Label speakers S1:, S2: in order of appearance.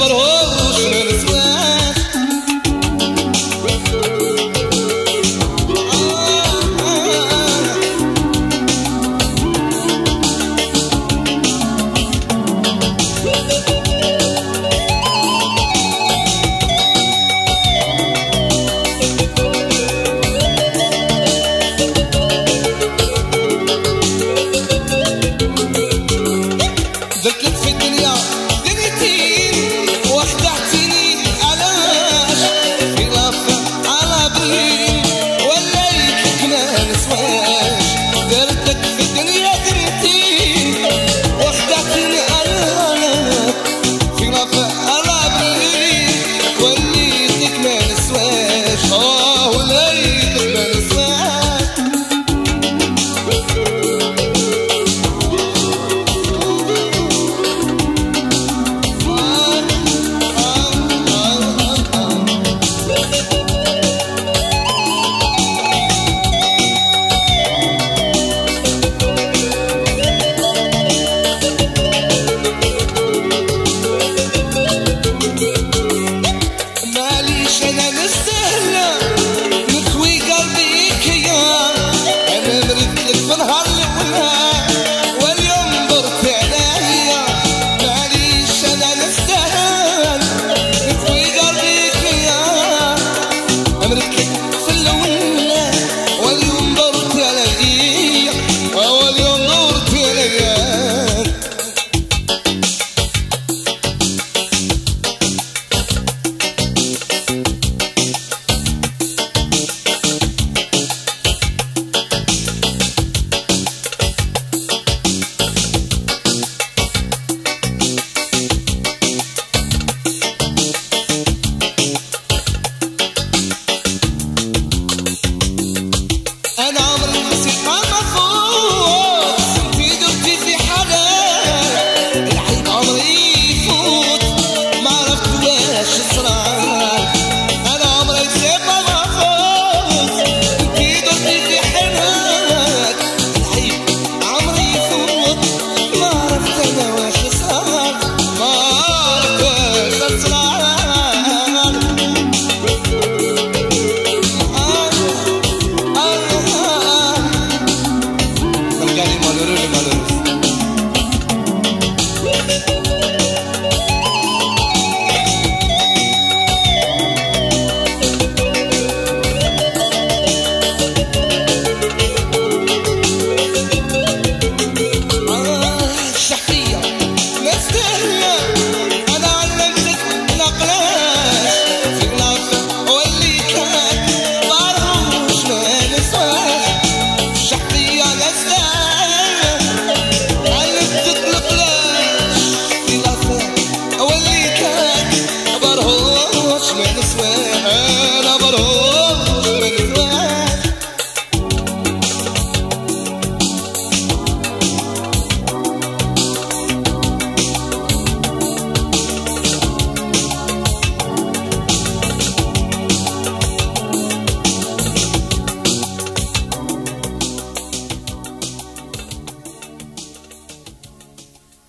S1: पर हो I swear. where this way.